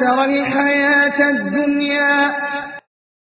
ترى الحياة الدنيا.